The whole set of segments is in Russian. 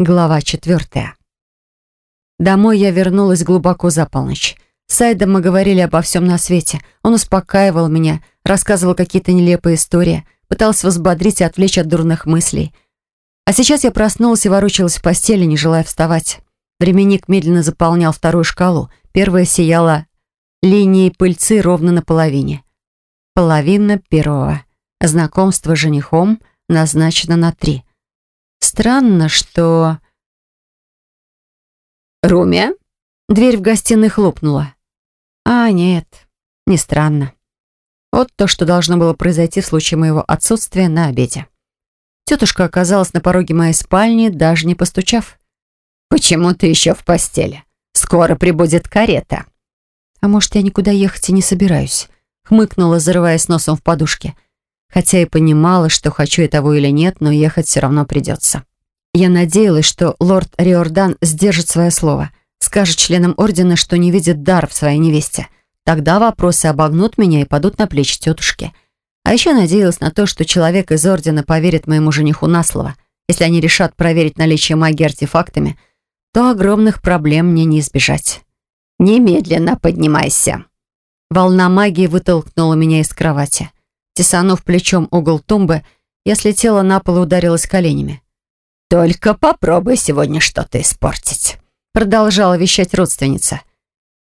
Глава четвертая. Домой я вернулась глубоко за полночь. С Айдом мы говорили обо всем на свете. Он успокаивал меня, рассказывал какие-то нелепые истории, пытался взбодрить и отвлечь от дурных мыслей. А сейчас я проснулась и ворочалась в постели, не желая вставать. Временник медленно заполнял вторую шкалу. Первая сияла линией пыльцы ровно на половине. Половина первого. Знакомство с женихом назначено на три. Странно, что... «Руми?» Дверь в гостиной хлопнула. А, нет, не странно. Вот то, что должно было произойти в случае моего отсутствия на обеде. Тетушка оказалась на пороге моей спальни, даже не постучав. «Почему ты еще в постели? Скоро прибудет карета». «А может, я никуда ехать и не собираюсь?» Хмыкнула, зарываясь носом в подушке. Хотя и понимала, что хочу я того или нет, но ехать все равно придется. Я надеялась, что лорд Риордан сдержит свое слово, скажет членам ордена, что не видит дар в своей невесте. Тогда вопросы обогнут меня и падут на плечи тетушки. А еще надеялась на то, что человек из ордена поверит моему жениху на слово. Если они решат проверить наличие магии артефактами, то огромных проблем мне не избежать. «Немедленно поднимайся!» Волна магии вытолкнула меня из кровати. Тесанув плечом угол тумбы, я слетела на пол и ударилась коленями. «Только попробуй сегодня что-то испортить», — продолжала вещать родственница.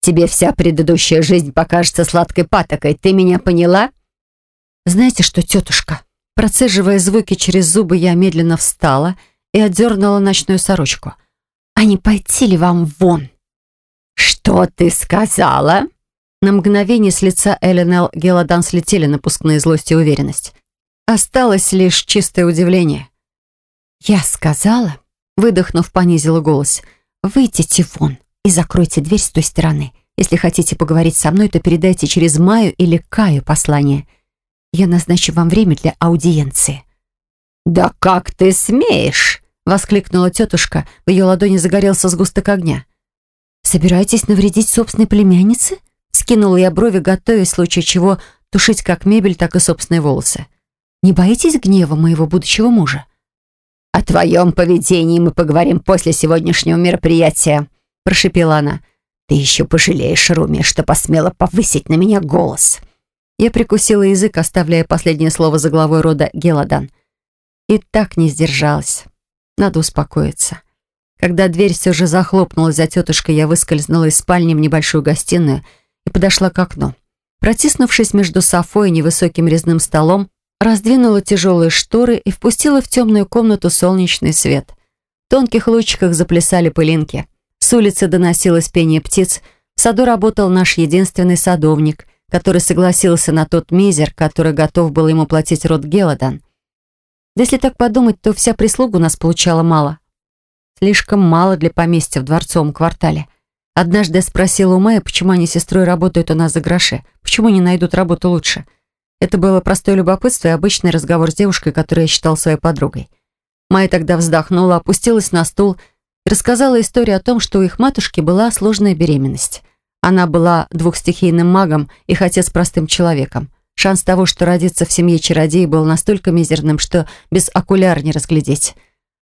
«Тебе вся предыдущая жизнь покажется сладкой патокой, ты меня поняла?» «Знаете что, тетушка?» Процеживая звуки через зубы, я медленно встала и отдернула ночную сорочку. «А не пойти ли вам вон?» «Что ты сказала?» На мгновение с лица Эленел Геладан слетели напускные злость и уверенность. Осталось лишь чистое удивление. «Я сказала», — выдохнув, понизила голос, «выйдите вон и закройте дверь с той стороны. Если хотите поговорить со мной, то передайте через Маю или Каю послание. Я назначу вам время для аудиенции». «Да как ты смеешь?» — воскликнула тетушка. В ее ладони загорелся сгусток огня. «Собираетесь навредить собственной племяннице?» Скинула я брови, готовясь в случае чего тушить как мебель, так и собственные волосы. «Не боитесь гнева моего будущего мужа?» «О твоем поведении мы поговорим после сегодняшнего мероприятия», прошипела она. «Ты еще пожалеешь, Руми, что посмела повысить на меня голос». Я прикусила язык, оставляя последнее слово за главой рода Геладан. И так не сдержалась. Надо успокоиться. Когда дверь все же захлопнулась за тетушкой, я выскользнула из спальни в небольшую гостиную и подошла к окну. Протиснувшись между софой и невысоким резным столом, раздвинула тяжелые шторы и впустила в темную комнату солнечный свет. В тонких лучиках заплясали пылинки. С улицы доносилось пение птиц. В саду работал наш единственный садовник, который согласился на тот мизер, который готов был ему платить род Геладан. Если так подумать, то вся прислуга у нас получала мало. Слишком мало для поместья в дворцовом квартале. Однажды я спросила у Майи, почему они с сестрой работают у нас за гроши, почему не найдут работу лучше. Это было простое любопытство и обычный разговор с девушкой, которую я считал своей подругой. Майя тогда вздохнула, опустилась на стул и рассказала историю о том, что у их матушки была сложная беременность. Она была двухстихийным магом, их отец простым человеком. Шанс того, что родиться в семье чародея, был настолько мизерным, что без окуляр не разглядеть.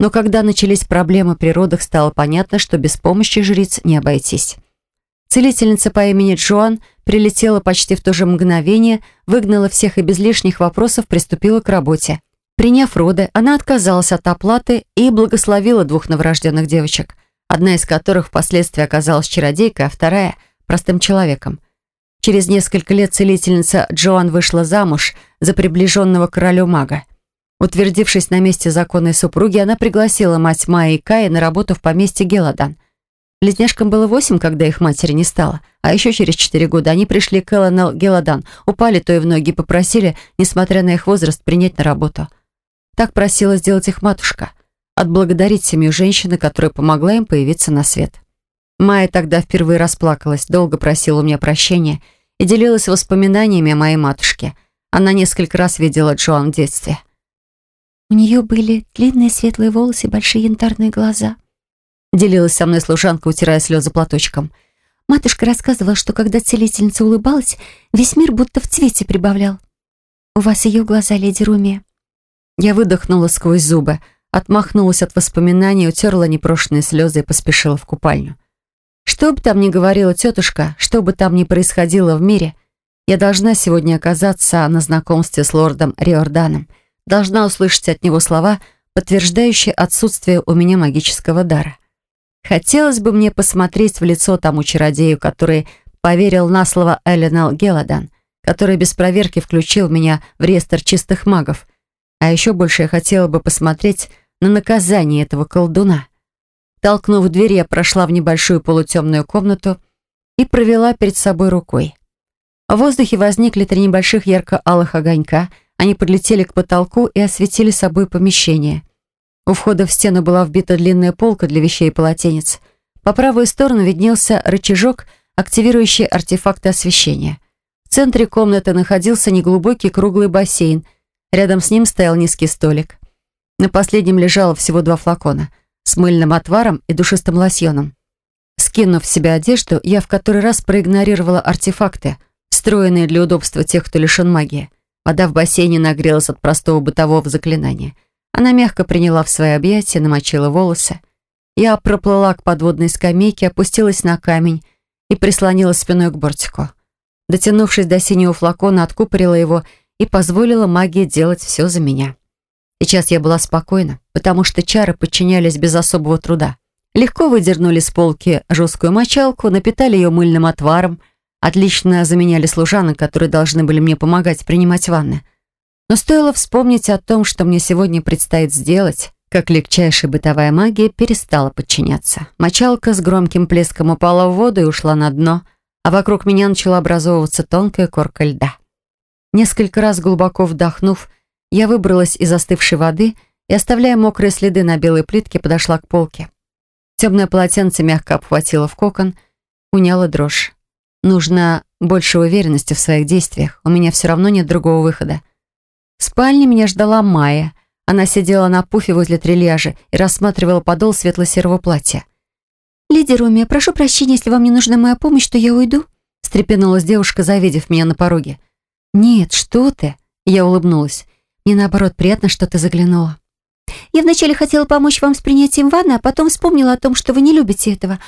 Но когда начались проблемы при родах, стало понятно, что без помощи жриц не обойтись. Целительница по имени Джоан прилетела почти в то же мгновение, выгнала всех и без лишних вопросов приступила к работе. Приняв роды, она отказалась от оплаты и благословила двух новорожденных девочек, одна из которых впоследствии оказалась чародейкой, а вторая – простым человеком. Через несколько лет целительница Джоан вышла замуж за приближенного королю мага. Утвердившись на месте законной супруги, она пригласила мать Майи и Каи на работу в поместье Геладан. Близняшкам было восемь, когда их матери не стало. А еще через четыре года они пришли к Элленел Геладан, упали то и в ноги попросили, несмотря на их возраст, принять на работу. Так просила сделать их матушка. Отблагодарить семью женщины, которая помогла им появиться на свет. Майя тогда впервые расплакалась, долго просила у меня прощения и делилась воспоминаниями о моей матушке. Она несколько раз видела Джоан в детстве. У нее были длинные светлые волосы и большие янтарные глаза. Делилась со мной служанка, утирая слезы платочком. Матушка рассказывала, что когда целительница улыбалась, весь мир будто в цвете прибавлял. «У вас ее глаза, леди Румия». Я выдохнула сквозь зубы. отмахнулась от воспоминаний, утерла непрошенные слезы и поспешила в купальню. Что бы там ни говорила тетушка, что бы там ни происходило в мире, я должна сегодня оказаться на знакомстве с лордом Риорданом, должна услышать от него слова, подтверждающие отсутствие у меня магического дара. Хотелось бы мне посмотреть в лицо тому чародею, который поверил на слово Эленел Геладан, который без проверки включил меня в реестр чистых магов. А еще больше я хотела бы посмотреть на наказание этого колдуна. Толкнув дверь, я прошла в небольшую полутемную комнату и провела перед собой рукой. В воздухе возникли три небольших ярко-алых огонька. Они подлетели к потолку и осветили собой помещение. У входа в стену была вбита длинная полка для вещей и полотенец. По правую сторону виднелся рычажок, активирующий артефакты освещения. В центре комнаты находился неглубокий круглый бассейн. Рядом с ним стоял низкий столик. На последнем лежало всего два флакона — с мыльным отваром и душистым лосьоном. Скинув в себя одежду, я в который раз проигнорировала артефакты, встроенные для удобства тех, кто лишен магии. Вода в бассейне нагрелась от простого бытового заклинания. Она мягко приняла в свои объятия, намочила волосы. Я проплыла к подводной скамейке, опустилась на камень и прислонила спиной к бортику. Дотянувшись до синего флакона, откупорила его и позволила магии делать все за меня. Сейчас я была спокойна, потому что чары подчинялись без особого труда. Легко выдернули с полки жесткую мочалку, напитали ее мыльным отваром, отлично заменяли служанок, которые должны были мне помогать принимать ванны. Но стоило вспомнить о том, что мне сегодня предстоит сделать, как легчайшая бытовая магия перестала подчиняться. Мочалка с громким плеском упала в воду и ушла на дно, а вокруг меня начала образовываться тонкая корка льда. Несколько раз глубоко вдохнув, я выбралась из остывшей воды и, оставляя мокрые следы на белой плитке, подошла к полке. Темное полотенце мягко обхватило в кокон, уняла дрожь. Нужно больше уверенности в своих действиях. У меня все равно нет другого выхода. В спальне меня ждала Майя. Она сидела на пуфе возле трильяжа и рассматривала подол светло-серого платья. «Леди Руми, прошу прощения, если вам не нужна моя помощь, то я уйду», встрепенулась девушка, завидев меня на пороге. «Нет, что ты?» Я улыбнулась. Мне, наоборот, приятно, что ты заглянула. Я вначале хотела помочь вам с принятием ванны, а потом вспомнила о том, что вы не любите этого.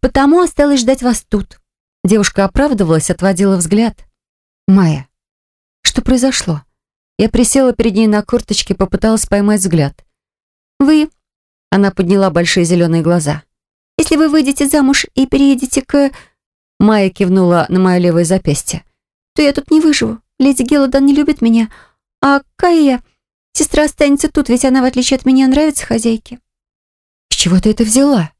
Потому осталось ждать вас тут. Девушка оправдывалась, отводила взгляд. Майя, что произошло? Я присела перед ней на корточке, попыталась поймать взгляд. Вы... Она подняла большие зеленые глаза. Если вы выйдете замуж и переедете к... Майя кивнула на мое левое запястье. То я тут не выживу. Леди Гелладан не любит меня. А Кая... Сестра останется тут, ведь она, в отличие от меня, нравится хозяйке. С чего ты это взяла?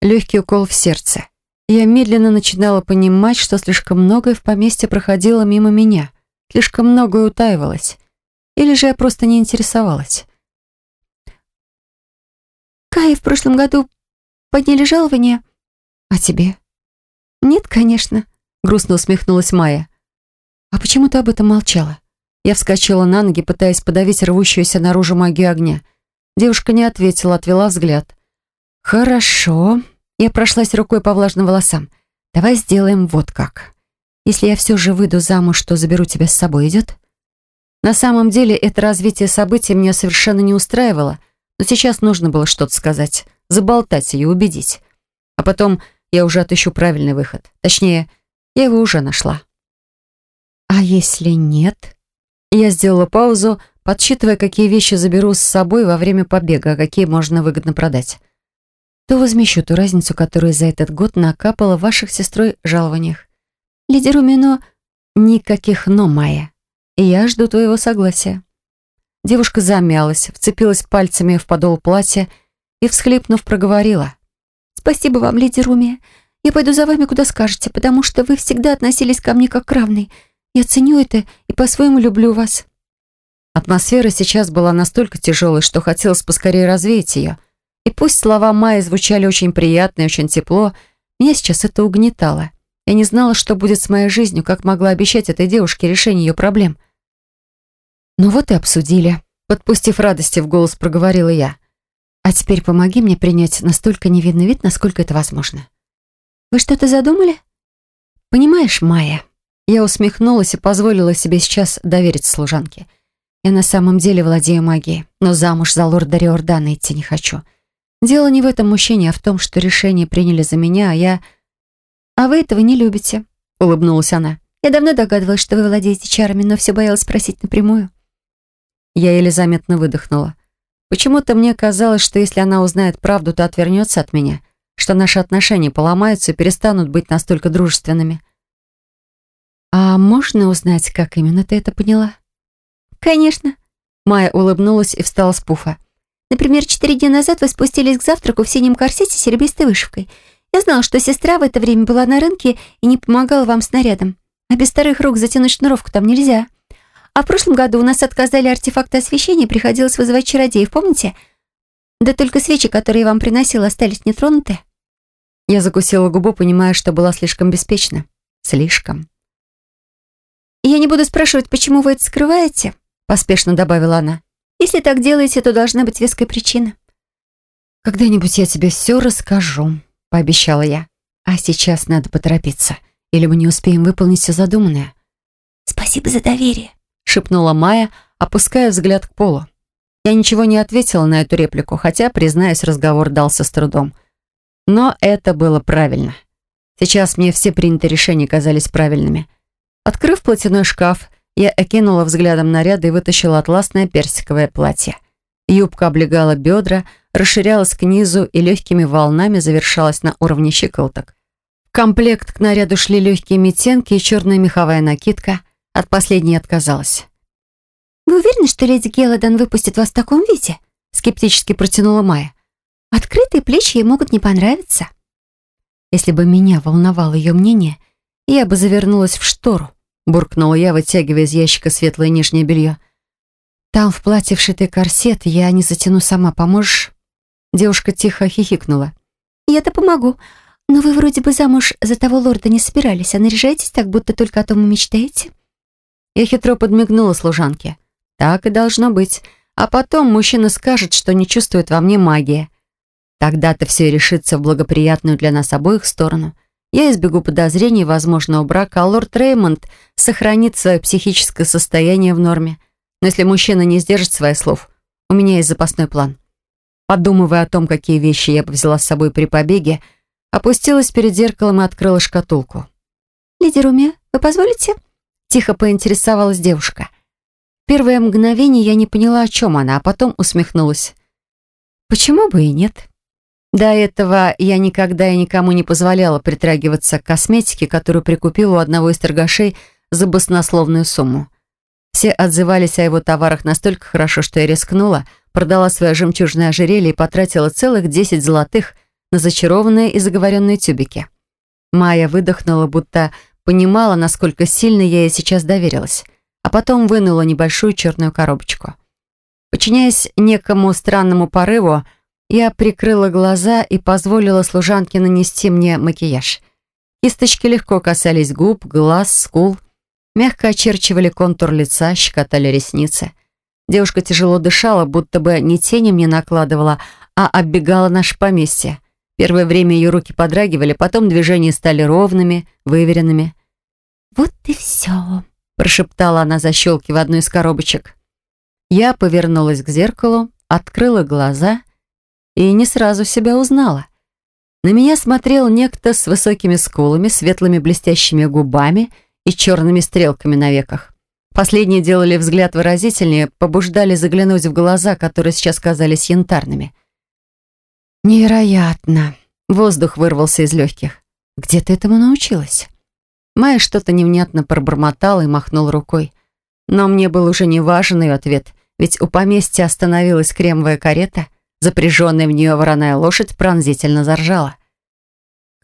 Легкий укол в сердце. Я медленно начинала понимать, что слишком многое в поместье проходило мимо меня. Слишком многое утаивалось. Или же я просто не интересовалась. Кая в прошлом году подняли жалование. А тебе? Нет, конечно. Грустно усмехнулась Майя. А почему ты об этом молчала? Я вскочила на ноги, пытаясь подавить рвущуюся наружу магию огня. Девушка не ответила, отвела взгляд. «Хорошо». Я прошлась рукой по влажным волосам. «Давай сделаем вот как. Если я все же выйду замуж, то заберу тебя с собой, идет?» На самом деле, это развитие событий меня совершенно не устраивало, но сейчас нужно было что-то сказать, заболтать ее, убедить. А потом я уже отыщу правильный выход. Точнее, я его уже нашла. «А если нет?» Я сделала паузу, подсчитывая, какие вещи заберу с собой во время побега, а какие можно выгодно продать. То возмещу ту разницу, которую за этот год накапала в ваших сестрой жалованиях. Леди Румино, никаких «но», Майя. И я жду твоего согласия. Девушка замялась, вцепилась пальцами в подол платья и, всхлипнув, проговорила. «Спасибо вам, леди Румия. Я пойду за вами, куда скажете, потому что вы всегда относились ко мне как к равной. Я ценю это и по-своему люблю вас». Атмосфера сейчас была настолько тяжелой, что хотелось поскорее развеять ее. И пусть слова Майи звучали очень приятно и очень тепло, меня сейчас это угнетало. Я не знала, что будет с моей жизнью, как могла обещать этой девушке решение ее проблем. «Ну вот и обсудили», — подпустив радости в голос, проговорила я. «А теперь помоги мне принять настолько невинный вид, насколько это возможно». «Вы что-то задумали?» «Понимаешь, Майя...» Я усмехнулась и позволила себе сейчас доверить служанке. Я на самом деле владею магией, но замуж за лорда Риордана идти не хочу. Дело не в этом мужчине, а в том, что решение приняли за меня, а я... «А вы этого не любите», — улыбнулась она. «Я давно догадывалась, что вы владеете чарами, но все боялась спросить напрямую». Я еле заметно выдохнула. Почему-то мне казалось, что если она узнает правду, то отвернется от меня, что наши отношения поломаются и перестанут быть настолько дружественными. «А можно узнать, как именно ты это поняла?» «Конечно». Майя улыбнулась и встала с пуфа. «Например, четыре дня назад вы спустились к завтраку в синем корсете с серебристой вышивкой. Я знала, что сестра в это время была на рынке и не помогала вам с нарядом. А без старых рук затянуть шнуровку там нельзя. А в прошлом году у нас отказали артефакты освещения, приходилось вызывать чародеев, помните? Да только свечи, которые я вам приносила, остались нетронуты». Я закусила губу, понимая, что была слишком беспечна. Слишком. «Я не буду спрашивать, почему вы это скрываете», поспешно добавила она. «Если так делаете, то должна быть веская причина». «Когда-нибудь я тебе все расскажу», — пообещала я. «А сейчас надо поторопиться, или мы не успеем выполнить все задуманное». «Спасибо за доверие», — шепнула Майя, опуская взгляд к полу. Я ничего не ответила на эту реплику, хотя, признаюсь, разговор дался с трудом. Но это было правильно. Сейчас мне все принятые решения казались правильными. Открыв платяной шкаф, я окинула взглядом наряды и вытащила атласное персиковое платье. Юбка облегала бедра, расширялась к низу и легкими волнами завершалась на уровне щиколоток. В комплект к наряду шли легкие метенки и черная меховая накидка. От последней отказалась. «Вы уверены, что леди Гелладан выпустит вас в таком виде?» скептически протянула Майя. «Открытые плечи ей могут не понравиться». Если бы меня волновало ее мнение, я бы завернулась в штору, буркнула я, вытягивая из ящика светлое нижнее белье. «Там в платье вшитый корсет, я не затяну сама, поможешь?» Девушка тихо хихикнула. «Я-то помогу, но вы вроде бы замуж за того лорда не собирались, а наряжаетесь так, будто только о том и мечтаете?» Я хитро подмигнула служанке. «Так и должно быть. А потом мужчина скажет, что не чувствует во мне магии. Тогда-то все решится в благоприятную для нас обоих сторону. Я избегу подозрений возможного брака, а лорд Реймонд сохранит свое психическое состояние в норме. Но если мужчина не сдержит своих слов, у меня есть запасной план. Подумывая о том, какие вещи я бы взяла с собой при побеге, опустилась перед зеркалом и открыла шкатулку. «Леди Руми, вы позволите?» Тихо поинтересовалась девушка. Первое мгновение я не поняла, о чем она, а потом усмехнулась. «Почему бы и нет?» До этого я никогда и никому не позволяла притрагиваться к косметике, которую прикупила у одного из торгашей за баснословную сумму. Все отзывались о его товарах настолько хорошо, что я рискнула, продала свое жемчужное ожерелье и потратила целых 10 золотых на зачарованные и заговоренные тюбики. Майя выдохнула, будто понимала, насколько сильно я ей сейчас доверилась, а потом вынула небольшую черную коробочку. Подчиняясь некому странному порыву, я прикрыла глаза и позволила служанке нанести мне макияж. Кисточки легко касались губ, глаз, скул, мягко очерчивали контур лица, щекотали ресницы. Девушка тяжело дышала, будто бы не тени мне накладывала, а оббегала наше поместье. Первое время ее руки подрагивали, потом движения стали ровными, выверенными. «Вот и все», — прошептала она, защелкивая одну из коробочек. Я повернулась к зеркалу, открыла глаза — и не сразу себя узнала. На меня смотрел некто с высокими скулами, светлыми блестящими губами и черными стрелками на веках. Последние делали взгляд выразительнее, побуждали заглянуть в глаза, которые сейчас казались янтарными. «Невероятно!» Воздух вырвался из легких. «Где ты этому научилась?» Майя что-то невнятно пробормотала и махнул рукой. Но мне был уже не важен ее ответ, ведь у поместья остановилась кремовая карета, Запряженная в нее вороная лошадь пронзительно заржала.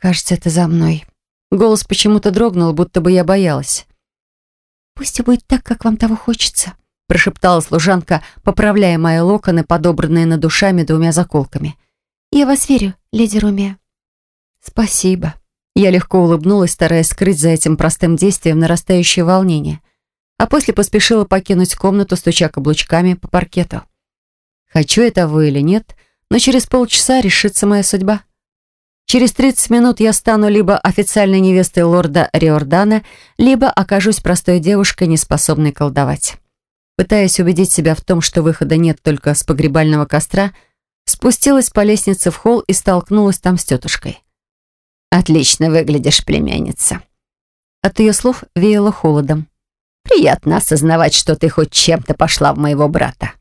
«Кажется, это за мной». Голос почему-то дрогнул, будто бы я боялась. «Пусть будет так, как вам того хочется», прошептала служанка, поправляя мои локоны, подобранные над душами двумя заколками. «Я вас верю, леди Румия». «Спасибо». Я легко улыбнулась, стараясь скрыть за этим простым действием нарастающее волнение, а после поспешила покинуть комнату, стуча каблучками по паркету. Хочу этого или нет, но через полчаса решится моя судьба. Через 30 минут я стану либо официальной невестой лорда Риордана, либо окажусь простой девушкой, неспособной колдовать. Пытаясь убедить себя в том, что выхода нет только с погребального костра, спустилась по лестнице в холл и столкнулась там с тетушкой. «Отлично выглядишь, племянница». От ее слов веяло холодом. «Приятно осознавать, что ты хоть чем-то пошла в моего брата».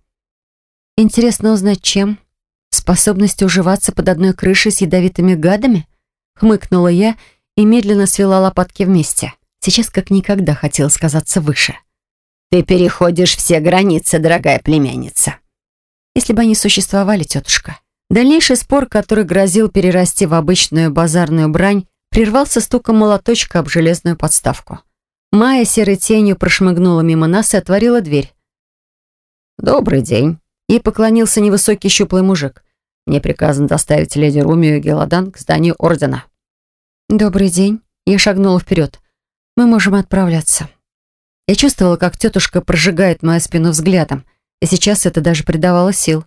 «Интересно узнать, чем? Способность уживаться под одной крышей с ядовитыми гадами?» Хмыкнула я и медленно свела лопатки вместе. Сейчас как никогда хотела сказаться выше. «Ты переходишь все границы, дорогая племянница». Если бы они существовали, тетушка. Дальнейший спор, который грозил перерасти в обычную базарную брань, прервался стуком молоточка об железную подставку. Майя серой тенью прошмыгнула мимо нас и отворила дверь. «Добрый день», — ей поклонился невысокий щуплый мужик. «Мне приказано доставить леди Румию и Геладан к зданию Ордена». «Добрый день», — я шагнула вперед. «Мы можем отправляться». Я чувствовала, как тетушка прожигает мою спину взглядом, и сейчас это даже придавало сил.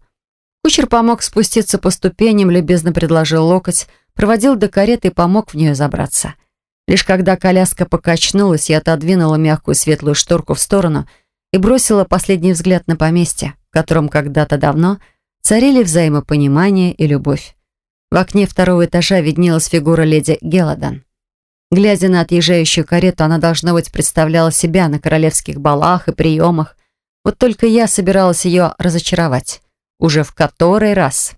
Кучер помог спуститься по ступеням, любезно предложил локоть, проводил до кареты и помог в нее забраться. Лишь когда коляска покачнулась, я отодвинула мягкую светлую шторку в сторону и бросила последний взгляд на поместье, в котором когда-то давно царили взаимопонимание и любовь. В окне второго этажа виднелась фигура леди Гелладан. Глядя на отъезжающую карету, она, должно быть, представляла себя на королевских балах и приемах. Вот только я собиралась ее разочаровать уже в который раз.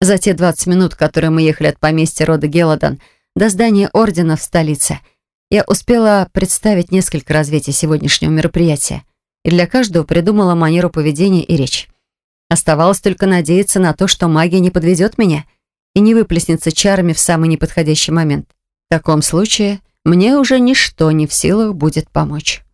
За те 20 минут, которые мы ехали от поместья рода Геладан до здания ордена в столице, я успела представить несколько развитий сегодняшнего мероприятия и для каждого придумала манеру поведения и речь. Оставалось только надеяться на то, что магия не подведет меня и не выплеснется чарами в самый неподходящий момент. В таком случае мне уже ничто не в силах будет помочь.